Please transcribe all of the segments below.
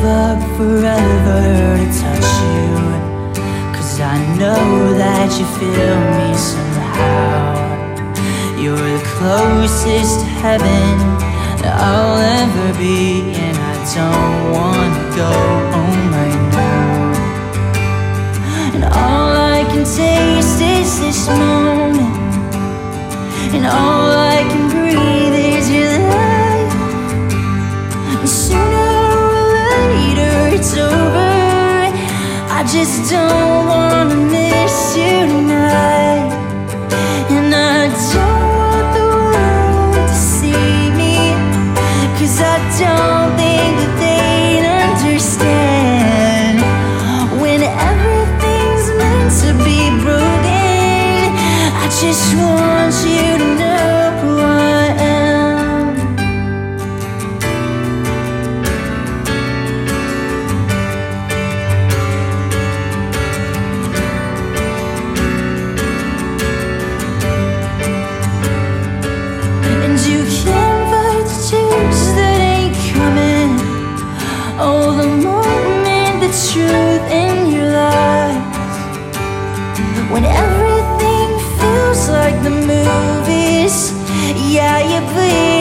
give up forever to touch you. Cause I know that you feel me somehow. You're the closest heaven that I'll ever be And I don't wanna go home right now. And all I can taste is this moment. And all I I just don't wanna miss you tonight. And I don't want the world to see me. Cause I don't think that they'd understand. When everything's meant to be broken, I just want you to know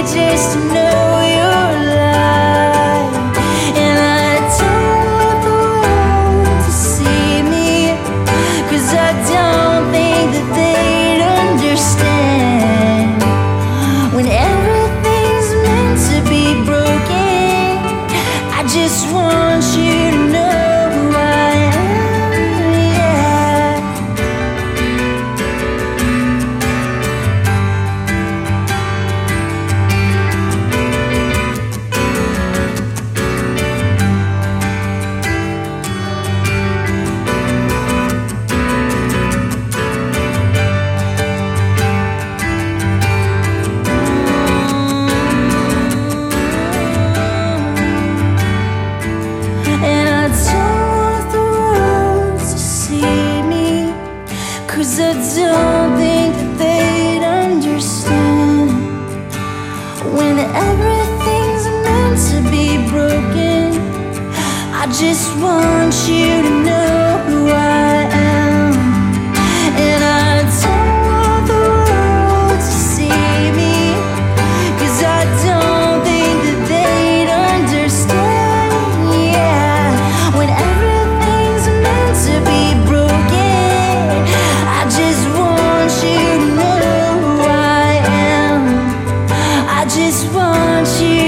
just know your life and I told people to see me I don't think that they understand when everything's meant to be broken. I just want you to just want you to know who I am. And I don't want the world to see me. Cause I don't think that they'd understand. Yeah. When everything's meant to be broken, I just want you to know who I am. I just want you.